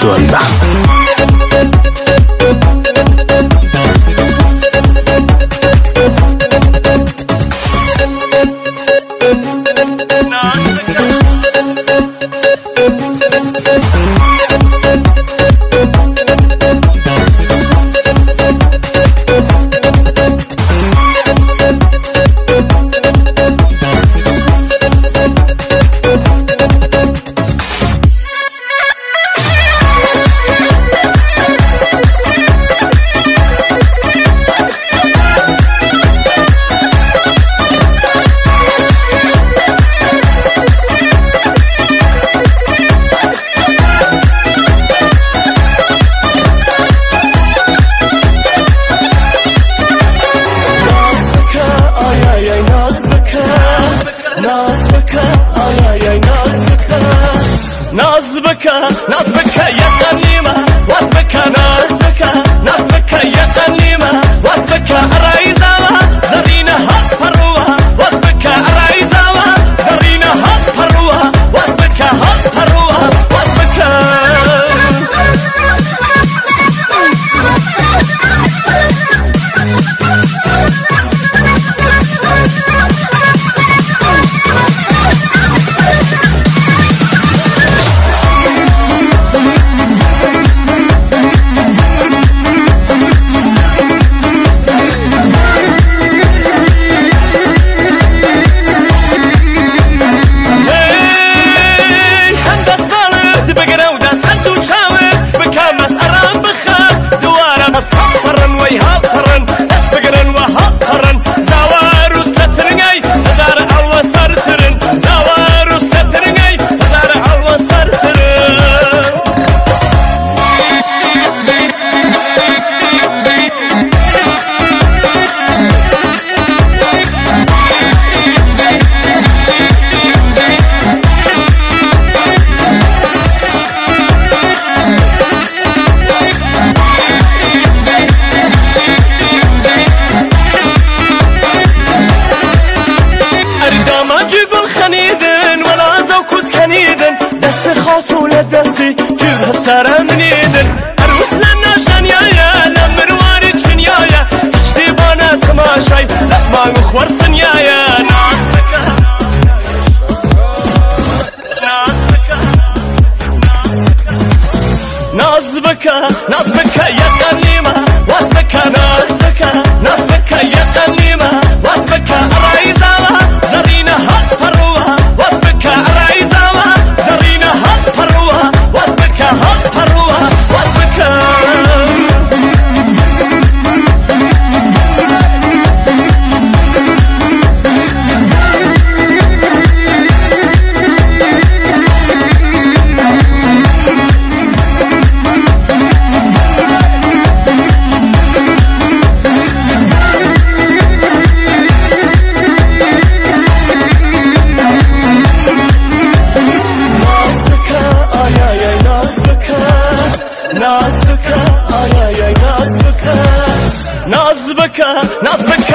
Tú سرە منیدن هەروس لە نەژەنیایە لە مرواری چنیایە شتی بۆنە تەماشای لە مانگ خوەرسنیایە Nazbet